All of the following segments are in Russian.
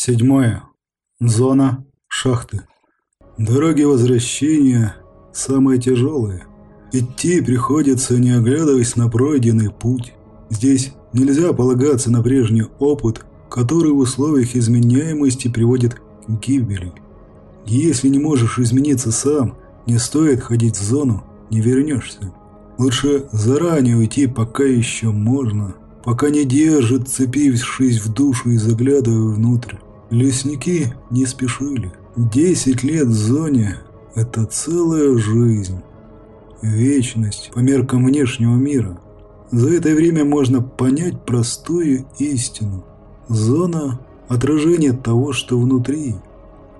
Седьмое. Зона шахты. Дороги возвращения самые тяжелые. Идти приходится, не оглядываясь на пройденный путь. Здесь нельзя полагаться на прежний опыт, который в условиях изменяемости приводит к гибели. Если не можешь измениться сам, не стоит ходить в зону, не вернешься. Лучше заранее уйти, пока еще можно, пока не держит, цепившись в душу и заглядывая внутрь. Лесники не спешили. Десять лет в зоне – это целая жизнь. Вечность по меркам внешнего мира. За это время можно понять простую истину. Зона – отражение того, что внутри.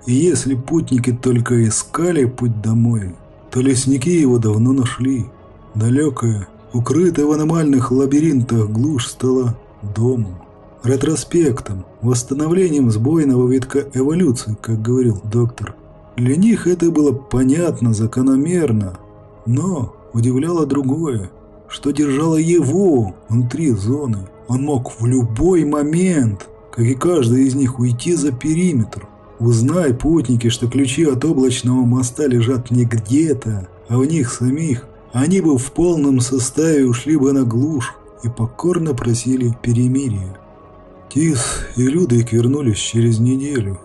И если путники только искали путь домой, то лесники его давно нашли. Далекая, укрытая в аномальных лабиринтах глушь стала домом. Ретроспектом, восстановлением сбойного витка эволюции, как говорил доктор. Для них это было понятно, закономерно, но удивляло другое, что держало его внутри зоны. Он мог в любой момент, как и каждый из них, уйти за периметр. Узнай, путники, что ключи от облачного моста лежат не где-то, а в них самих, они бы в полном составе ушли бы на глушь и покорно просили перемирия. Тис и Людвиг вернулись через неделю.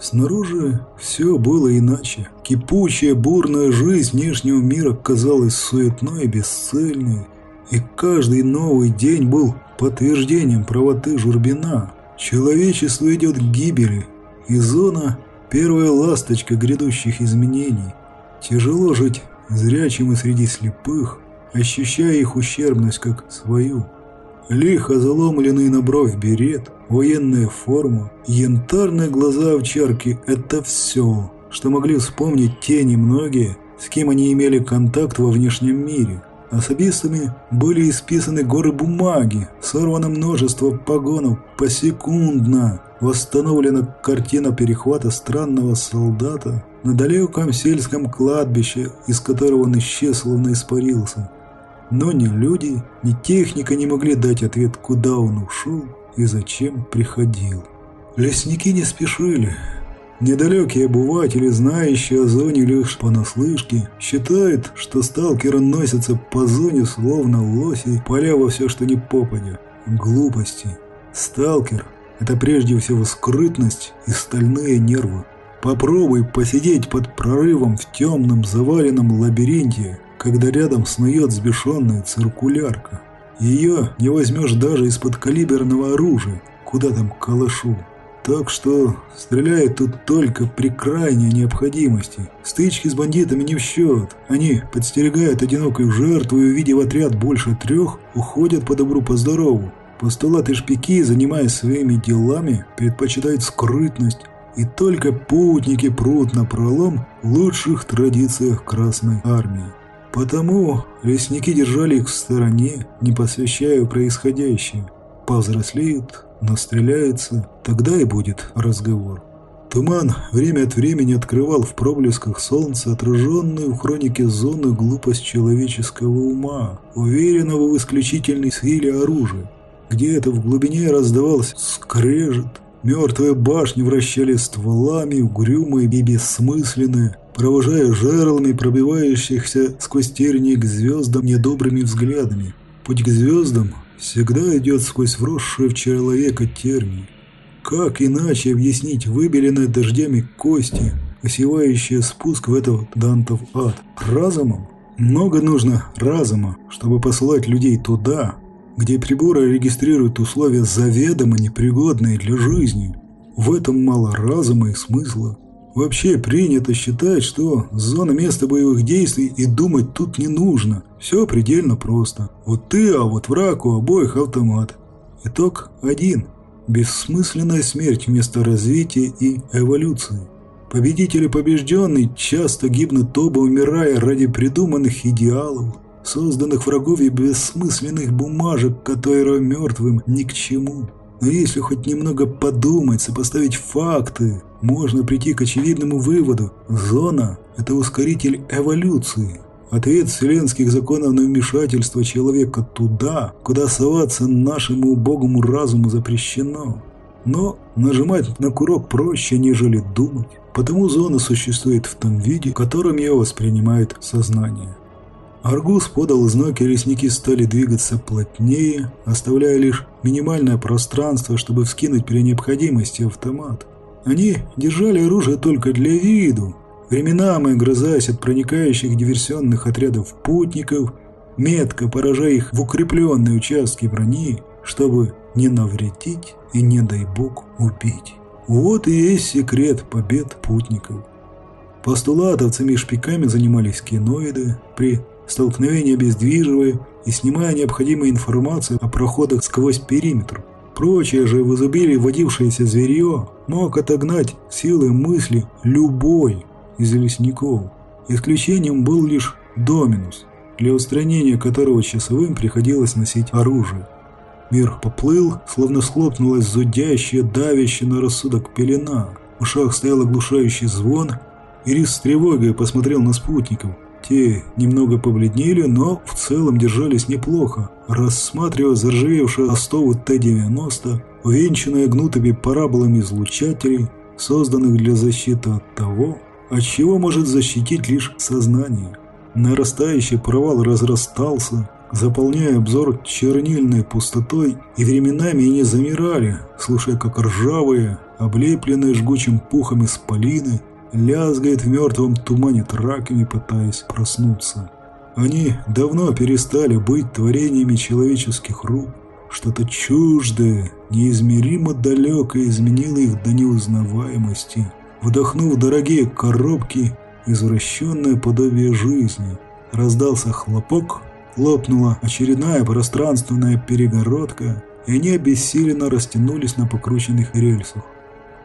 Снаружи все было иначе. Кипучая, бурная жизнь внешнего мира казалась суетной и бесцельной. И каждый новый день был подтверждением правоты Журбина. Человечество идет к гибели, и зона – первая ласточка грядущих изменений. Тяжело жить зрячим и среди слепых, ощущая их ущербность как свою. Лихо заломленный на бровь берет, военная форма, янтарные глаза овчарки – это все, что могли вспомнить те немногие, с кем они имели контакт во внешнем мире. Особистами были исписаны горы бумаги, сорвано множество погонов посекундно, восстановлена картина перехвата странного солдата на далеком сельском кладбище, из которого он исчез, словно испарился. Но ни люди, ни техника не могли дать ответ, куда он ушел и зачем приходил. Лесники не спешили. Недалекие обыватели, знающие о зоне лишь понаслышке, считают, что сталкеры носятся по зоне словно лоси, поля во все, что не попадя. Глупости. Сталкер – это прежде всего скрытность и стальные нервы. Попробуй посидеть под прорывом в темном заваленном лабиринте когда рядом снует взбешенная циркулярка. Ее не возьмешь даже из-под калиберного оружия, куда там калашу. Так что стреляют тут только при крайней необходимости. Стычки с бандитами не в счет. Они подстерегают одинокую жертву и, увидев отряд больше трех, уходят по добру, по здорову. Постулаты шпики, занимаясь своими делами, предпочитают скрытность. И только путники прут на пролом в лучших традициях Красной Армии. Потому лесники держали их в стороне, не посвящая происходящее. Повзрослеют, настреляются, тогда и будет разговор. Туман время от времени открывал в проблесках солнца отраженную в хронике зоны глупость человеческого ума, уверенного в исключительной силе оружия. Где-то в глубине раздавался скрежет, мертвые башни вращали стволами, угрюмые и бессмысленные, провожая жерлами пробивающихся сквозь тернии к звездам недобрыми взглядами. Путь к звездам всегда идет сквозь вросшие в человека тернии. Как иначе объяснить выбеленные дождями кости, осевающие спуск в этот Дантов ад? Разумом? Много нужно разума, чтобы посылать людей туда, где приборы регистрируют условия заведомо непригодные для жизни. В этом мало разума и смысла. Вообще принято считать, что зона места боевых действий и думать тут не нужно. Все предельно просто. Вот ты, а вот враг у обоих автомат. Итог один. Бессмысленная смерть вместо развития и эволюции. Победители побежденные часто гибнут оба, умирая ради придуманных идеалов, созданных врагов и бессмысленных бумажек, которые мертвым ни к чему. Но если хоть немного подумать, сопоставить факты, можно прийти к очевидному выводу. Зона – это ускоритель эволюции. Ответ вселенских законов на вмешательство человека туда, куда соваться нашему убогому разуму запрещено. Но нажимать на курок проще, нежели думать. Потому зона существует в том виде, которым ее воспринимает сознание. Аргус подал знаки, лесники стали двигаться плотнее, оставляя лишь минимальное пространство, чтобы вскинуть при необходимости автомат. Они держали оружие только для виду, временами огрызаясь от проникающих диверсионных отрядов путников, метко поражая их в укрепленные участки брони, чтобы не навредить и, не дай бог, убить. Вот и есть секрет побед путников. Постулатовцами и шпиками занимались киноиды, при столкновении обездвиживая и снимая необходимую информацию о проходах сквозь периметр. Прочее же в изобилии водившееся зверье мог отогнать силы мысли любой из лесников. Исключением был лишь Доминус, для устранения которого часовым приходилось носить оружие. Мир поплыл, словно схлопнулась зудящая, давящая на рассудок пелена. В ушах стоял оглушающий звон, и Рис с тревогой посмотрел на спутников. Те немного побледнели, но в целом держались неплохо, рассматривая заржавевшую остову Т-90, увенчанную гнутыми параболами излучателей, созданных для защиты от того, от чего может защитить лишь сознание. Нарастающий провал разрастался, заполняя обзор чернильной пустотой, и временами они замирали, слушая, как ржавые, облепленные жгучим пухом исполины, лязгает в мертвом тумане траками, пытаясь проснуться. Они давно перестали быть творениями человеческих рук. Что-то чуждое, неизмеримо далекое изменило их до неузнаваемости, вдохнув дорогие коробки, извращенное подобие жизни. Раздался хлопок, лопнула очередная пространственная перегородка, и они обессиленно растянулись на покрученных рельсах.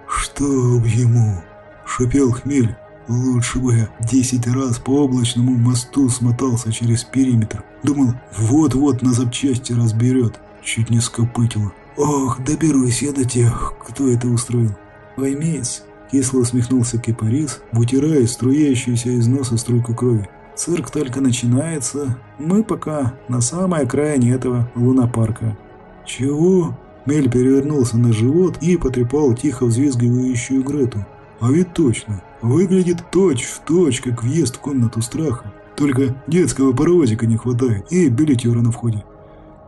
«Чтоб ему!» Шипел хмель. Лучше бы я десять раз по облачному мосту смотался через периметр. Думал, вот-вот на запчасти разберет. Чуть не скопытило. Ох, доберусь я до тех, кто это устроил. Ваймеец, кисло усмехнулся Кипарис, вытирая струящуюся из носа струйку крови. Цирк только начинается. Мы пока на самой окраине этого лунопарка. Чего? Мель перевернулся на живот и потрепал тихо взвизгивающую Грету. А ведь точно, выглядит точь-в-точь, как въезд в комнату страха. Только детского паровозика не хватает и билетера на входе.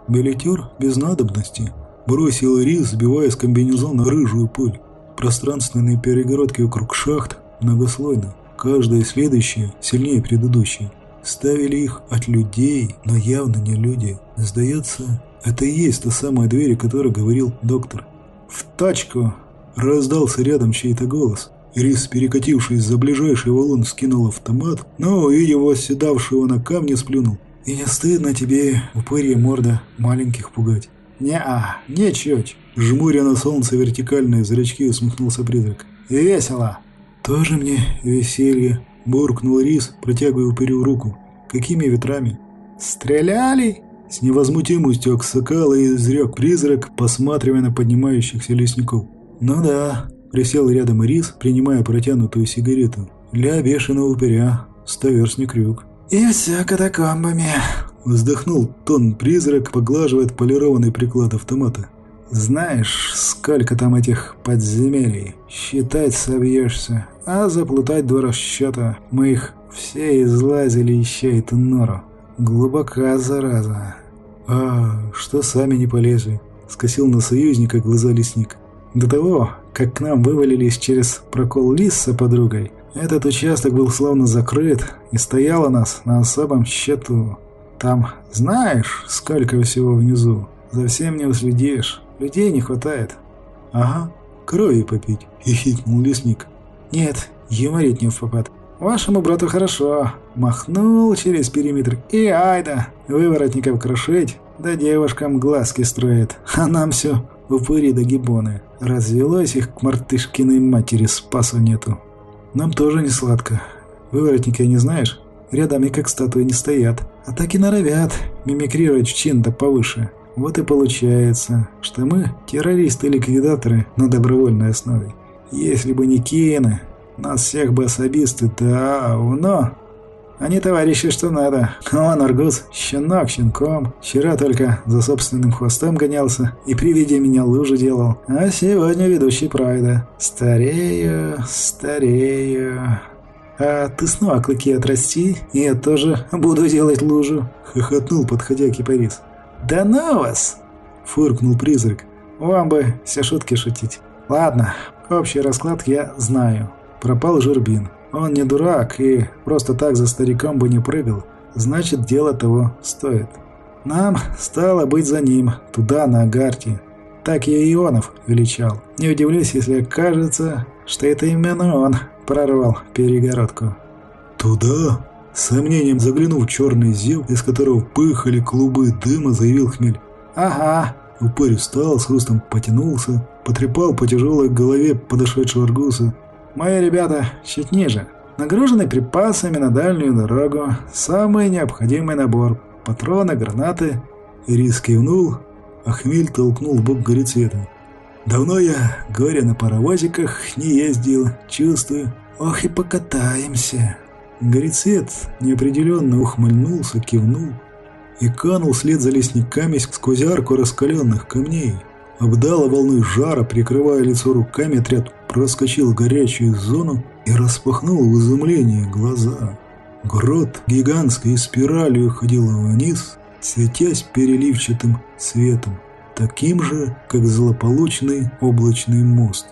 Билетер без надобности. Бросил рис, сбивая с комбинезона рыжую пыль. Пространственные перегородки вокруг шахт многослойны. Каждая следующая сильнее предыдущей. Ставили их от людей, но явно не люди. Сдается, это и есть та самая дверь, о которой говорил доктор. «В тачку!» – раздался рядом чей-то голос. Рис, перекатившись за ближайший валун, скинул автомат, но, увидев восседавшего на камне, сплюнул. «И не стыдно тебе, упырья морда, маленьких пугать?» «Не-а, ничуть!» Жмуря на солнце вертикальные зрачки, усмехнулся призрак. «Весело!» «Тоже мне веселье!» Буркнул Рис, протягивая упырю руку. «Какими ветрами?» «Стреляли?» С невозмутимостью оксакала и изрек призрак, посматривая на поднимающихся лесников. «Ну да, Присел рядом Ирис, принимая протянутую сигарету. Ля бешеного упыря, стоверстный крюк. «И все катакомбами!» Вздохнул тон-призрак, поглаживает полированный приклад автомата. «Знаешь, сколько там этих подземелий? Считать собьешься, а заплутать два расчета. Мы их все излазили, ища эту нору. Глубока зараза. А что сами не полезли?» Скосил на союзника глаза лесник. До того, как к нам вывалились через прокол лис с подругой, этот участок был словно закрыт, и стояло нас на особом счету. Там знаешь, сколько всего внизу. За всем не уследишь. Людей не хватает. Ага, крови попить, хихикнул лесник. Нет, юморить не в попад. Вашему брату хорошо. Махнул через периметр и айда, выворотников крошить, да девушкам глазки строит. А нам все упыри да гибоны. Развелось их к мартышкиной матери, спасу нету. Нам тоже не сладко. Выворотника не знаешь? Рядами как статуи не стоят. А так и норовят мимикрировать в чин-то повыше. Вот и получается, что мы террористы-ликвидаторы на добровольной основе. Если бы не Киена, нас всех бы особисты давно... Они товарищи, что надо. Он, Аргус, щенок щенком. Вчера только за собственным хвостом гонялся и при виде меня лужу делал. А сегодня ведущий прайда. Старею, старею. А ты снова клыки отрасти, и я тоже буду делать лужу. Хохотнул, подходя кипарис. Да на вас! Фыркнул призрак. Вам бы все шутки шутить. Ладно, общий расклад я знаю. Пропал Журбин. Он не дурак и просто так за стариком бы не прыгал. Значит, дело того стоит. Нам стало быть за ним, туда, на Агарте. Так я Ионов величал. Не удивлюсь, если окажется, что это именно он прорвал перегородку. «Туда?» С сомнением заглянув в черный зев, из которого пыхали клубы дыма, заявил хмель. «Ага». Упырь встал, с хрустом потянулся, потрепал по тяжелой голове подошедшего аргуса. «Мои ребята чуть ниже. Нагружены припасами на дальнюю дорогу. Самый необходимый набор. Патроны, гранаты». Ирис кивнул, а хмель толкнул в бок горецвета. «Давно я, говоря на паровозиках, не ездил. Чувствую. Ох и покатаемся». Горецвет неопределенно ухмыльнулся, кивнул и канул вслед за лесниками сквозь арку раскаленных камней. Обдала волны жара, прикрывая лицо руками, отряд проскочил горячую зону и распахнул в изумлении глаза. Грот гигантской спиралью уходил вниз, светясь переливчатым светом, таким же, как злополучный облачный мост.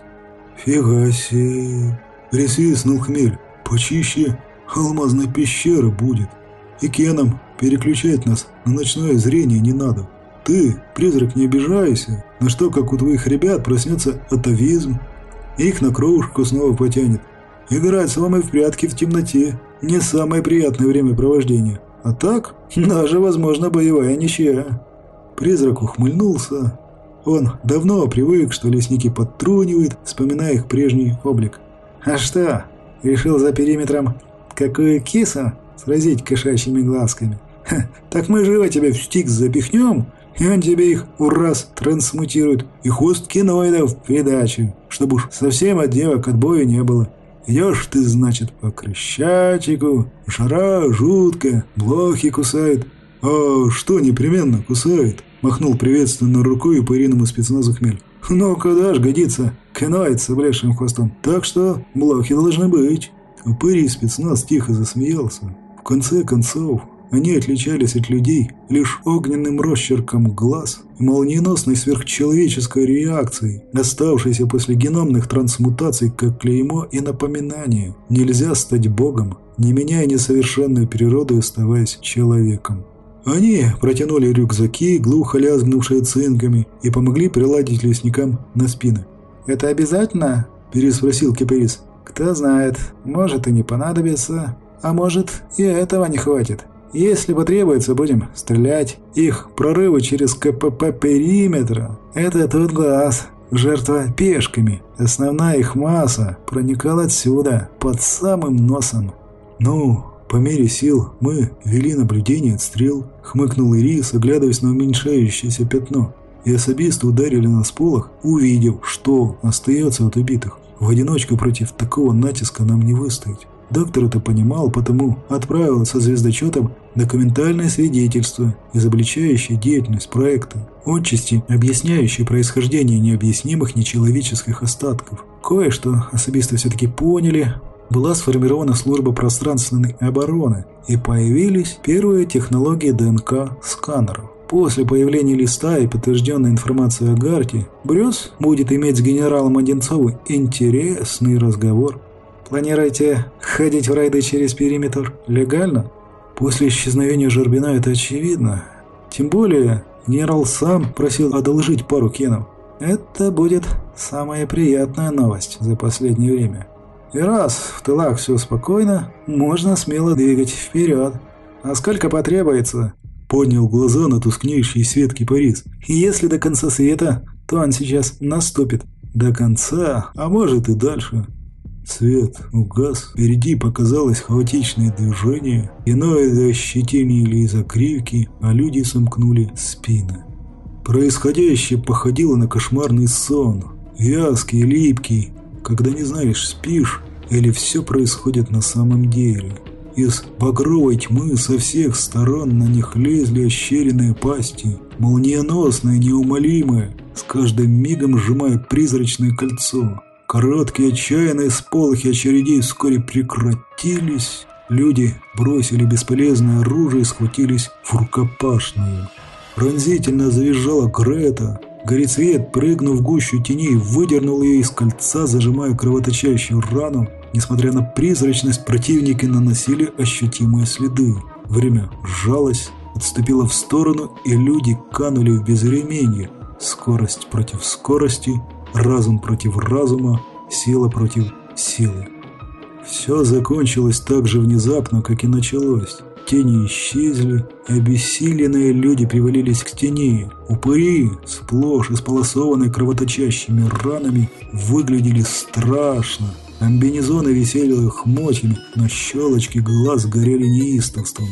«Фига себе!» – присвистнул хмель. «Почище алмазной пещеры будет. И Кеном переключать нас на ночное зрение не надо. Ты, призрак, не обижайся, на что, как у твоих ребят, проснется атовизм. Их на кровушку снова потянет. Играть с вами в прятки в темноте – не самое приятное времяпровождение. А так, даже, возможно, боевая ничья. Призрак ухмыльнулся. Он давно привык, что лесники подтрунивают, вспоминая их прежний облик. «А что, решил за периметром какую кису сразить кошачьими глазками? Так мы живо тебя в стик запихнем, и он тебе их в раз трансмутирует, и хвост киноидов в придачу, чтобы уж совсем от девок отбоя не было. Идешь ты, значит, по крещатику, жара жуткая, блохи кусают. А что непременно кусает? Махнул приветственно рукой по Ириному спецназу хмель. Ну, куда ж годится, киноид с облезшим хвостом. Так что блохи должны быть. Упырь и спецназ тихо засмеялся. В конце концов, они отличались от людей лишь огненным росчерком глаз и молниеносной сверхчеловеческой реакцией, оставшейся после геномных трансмутаций как клеймо и напоминание. Нельзя стать богом, не меняя несовершенную природу оставаясь человеком. Они протянули рюкзаки, глухо лязгнувшие цинками, и помогли приладить лесникам на спины. «Это обязательно?» – переспросил Кипарис. «Кто знает, может и не понадобится, а может и этого не хватит». Если потребуется, будем стрелять. Их прорывы через КПП периметра – это тот глаз. Жертва пешками. Основная их масса проникала отсюда, под самым носом. Ну, по мере сил мы вели наблюдение от стрел, хмыкнул Ирис, оглядываясь на уменьшающееся пятно. И особисты ударили на сполох, увидев, что остается от убитых. В одиночку против такого натиска нам не выстоять. Доктор это понимал, потому отправил со звездочетом документальное свидетельство, изобличающее деятельность проекта, отчасти объясняющее происхождение необъяснимых нечеловеческих остатков. Кое-что особисты все-таки поняли, была сформирована служба пространственной обороны и появились первые технологии ДНК-сканеров. После появления листа и подтвержденной информации о Гарте, Брюс будет иметь с генералом Одинцовым интересный разговор. Планируете ходить в райды через периметр легально? После исчезновения Жербина это очевидно. Тем более, генерал сам просил одолжить пару кенов. Это будет самая приятная новость за последнее время. И раз в тылах все спокойно, можно смело двигать вперед. А сколько потребуется? Поднял глаза на тускнеющий свет кипарис. Если до конца света, то он сейчас наступит. До конца, а может и дальше. Свет угас, впереди показалось хаотичное движение, иное ощетинили из-за а люди сомкнули спины. Происходящее походило на кошмарный сон, вязкий, липкий, когда не знаешь, спишь или все происходит на самом деле. Из багровой тьмы со всех сторон на них лезли ощеренные пасти, молниеносные, неумолимые, с каждым мигом сжимая призрачное кольцо. Короткие отчаянные сполохи очередей вскоре прекратились. Люди бросили бесполезное оружие и схватились в рукопашную. Пронзительно завизжала Грета. Горецвет, прыгнув в гущу теней, выдернул ее из кольца, зажимая кровоточащую рану. Несмотря на призрачность, противники наносили ощутимые следы. Время сжалось, отступило в сторону, и люди канули в безвременье. Скорость против скорости, разум против разума, сила против силы. Все закончилось так же внезапно, как и началось. Тени исчезли, обессиленные люди привалились к стене. Упыри, сплошь исполосованные кровоточащими ранами, выглядели страшно. Амбинезоны висели хмотьями, но щелочки глаз горели неистовством.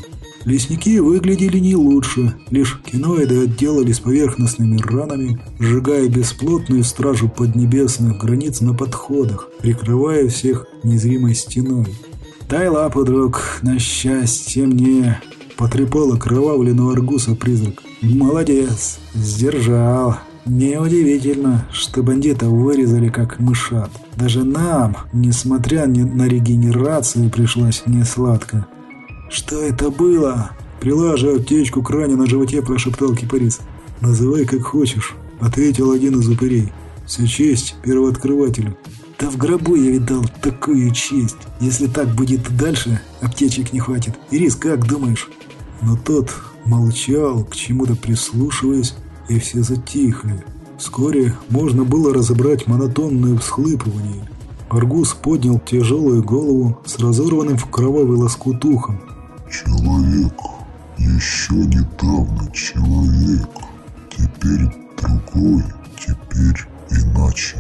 Лесники выглядели не лучше, лишь киноиды отделались поверхностными ранами, сжигая бесплотную стражу поднебесных границ на подходах, прикрывая всех незримой стеной. «Дай лапу, на счастье мне!» Потрепал окровавленного аргуса призрак. «Молодец, сдержал!» Неудивительно, что бандитов вырезали как мышат. Даже нам, несмотря на регенерацию, пришлось несладко. «Что это было?» Прилаживая аптечку к ране на животе, прошептал кипарис. «Называй как хочешь», — ответил один из упырей. «Вся честь первооткрывателю». «Да в гробу я видал такую честь. Если так будет дальше, аптечек не хватит. Ирис, как думаешь?» Но тот молчал, к чему-то прислушиваясь, и все затихли. Вскоре можно было разобрать монотонное всхлыпывание. Аргус поднял тяжелую голову с разорванным в кровавый лоскут ухом. «Человек, еще недавно человек, теперь другой, теперь иначе».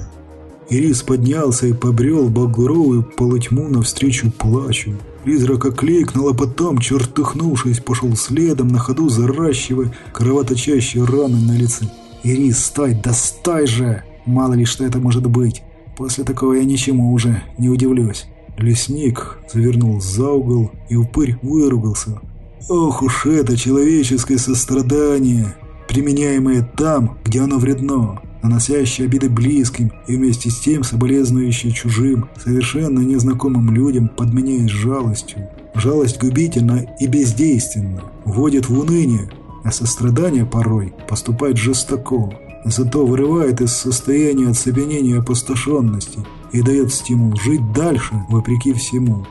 Ирис поднялся и побрел багровую полутьму навстречу плачу. Призрак окликнул, а потом, чертыхнувшись, пошел следом, на ходу заращивая кровоточащие раны на лице. «Ирис, стой, да стой же! Мало ли, что это может быть! После такого я ничему уже не удивлюсь!» Лесник завернул за угол, и упырь выругался. «Ох уж это человеческое сострадание, применяемое там, где оно вредно!» наносящий обиды близким и вместе с тем соболезнующий чужим, совершенно незнакомым людям, подменяясь жалостью. Жалость губительна и бездейственна, вводит в уныние, а сострадание порой поступает жестоко, зато вырывает из состояния оцепенения опустошенности и дает стимул жить дальше, вопреки всему.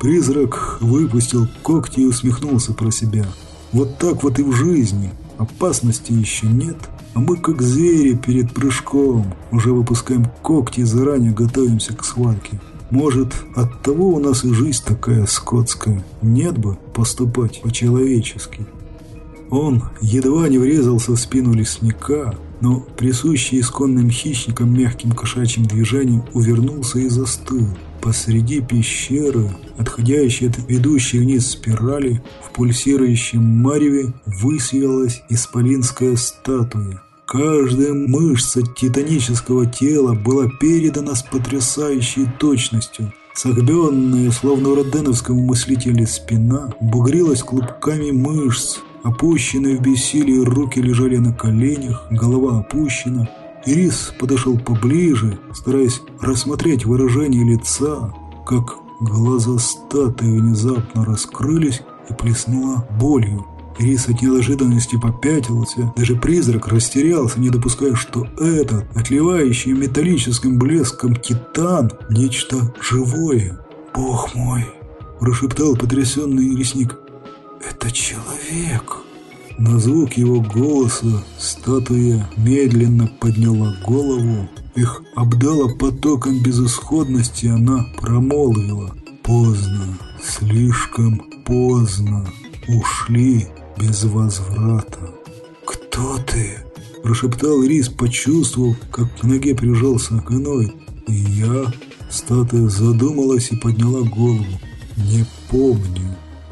Призрак выпустил когти и усмехнулся про себя. Вот так вот и в жизни. Опасности еще нет, а мы как звери перед прыжком, уже выпускаем когти и заранее готовимся к схватке. Может, от того у нас и жизнь такая скотская. Нет бы поступать по-человечески. Он едва не врезался в спину лесника, но присущий исконным хищникам мягким кошачьим движением увернулся и застыл. Посреди пещеры, отходящей от ведущей вниз спирали, в пульсирующем мареве высветилась исполинская статуя. Каждая мышца титанического тела была передана с потрясающей точностью. Согбенная, словно у роденовского мыслителя спина, бугрилась клубками мышц, опущенные в бессилии руки лежали на коленях, голова опущена, Ирис подошел поближе, стараясь рассмотреть выражение лица, как глаза статуи внезапно раскрылись и плеснула болью. Ирис от неожиданности попятился, даже призрак растерялся, не допуская, что этот, отливающий металлическим блеском титан, нечто живое. «Бог мой!» – прошептал потрясенный лесник. «Это человек!» На звук его голоса статуя медленно подняла голову. Их обдала потоком безысходности, она промолвила. Поздно, слишком поздно. Ушли без возврата. «Кто ты?» – прошептал Рис, почувствовав, как к ноге прижался Каной. Я, статуя задумалась и подняла голову. Не помню,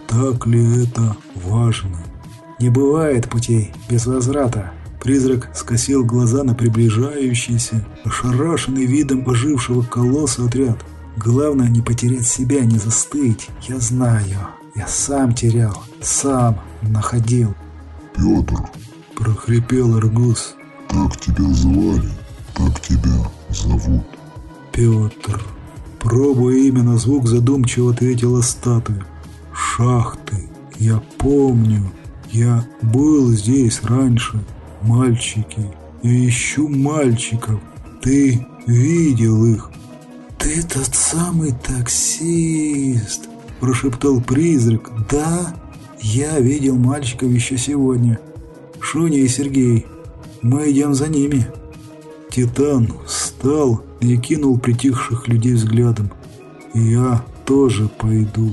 так ли это важно. Не бывает путей без возврата. Призрак скосил глаза на приближающийся, ошарашенный видом ожившего колосса отряд. Главное не потерять себя, не застыть. Я знаю. Я сам терял, сам находил. Петр, прохрипел Аргус. как тебя звали, так тебя зовут. Петр. Пробуя имя на звук, задумчиво ответила статуя. Шахты. Я помню. Я был здесь раньше. Мальчики. Я ищу мальчиков. Ты видел их. «Ты тот самый таксист!» – прошептал призрак. «Да, я видел мальчиков еще сегодня. Шуня и Сергей. Мы идем за ними». Титан встал и кинул притихших людей взглядом. «Я тоже пойду.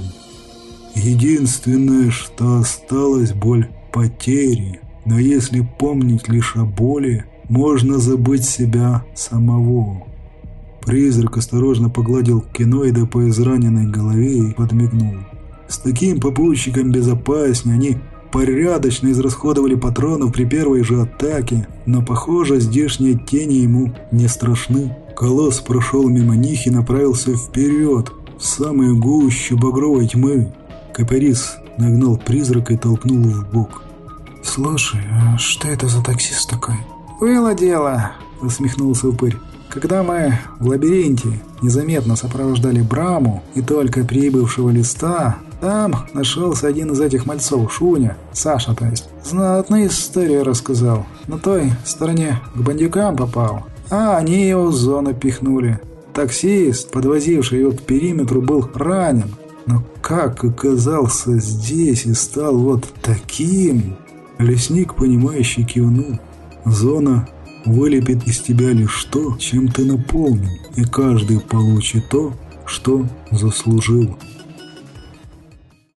Единственное, что осталось, боль потери. Но если помнить лишь о боли, можно забыть себя самого». Призрак осторожно погладил киноида по израненной голове и подмигнул. С таким попутчиком безопаснее, они порядочно израсходовали патронов при первой же атаке, но, похоже, здешние тени ему не страшны. Колосс прошел мимо них и направился вперед, в самую гущу багровой тьмы. Капарис нагнал призрака и толкнул в бок. «Слушай, а что это за таксист такой?» «Было дело», — усмехнулся упырь. Когда мы в лабиринте незаметно сопровождали Браму и только прибывшего листа, там нашелся один из этих мальцов, Шуня, Саша то есть. Знатную историю рассказал. На той стороне к бандюкам попал, а они его в зону пихнули. Таксист, подвозивший его к периметру, был ранен. Но как оказался здесь и стал вот таким? Лесник, понимающий, кивнул. Зона вылепит из тебя лишь то, чем ты наполнен, и каждый получит то, что заслужил.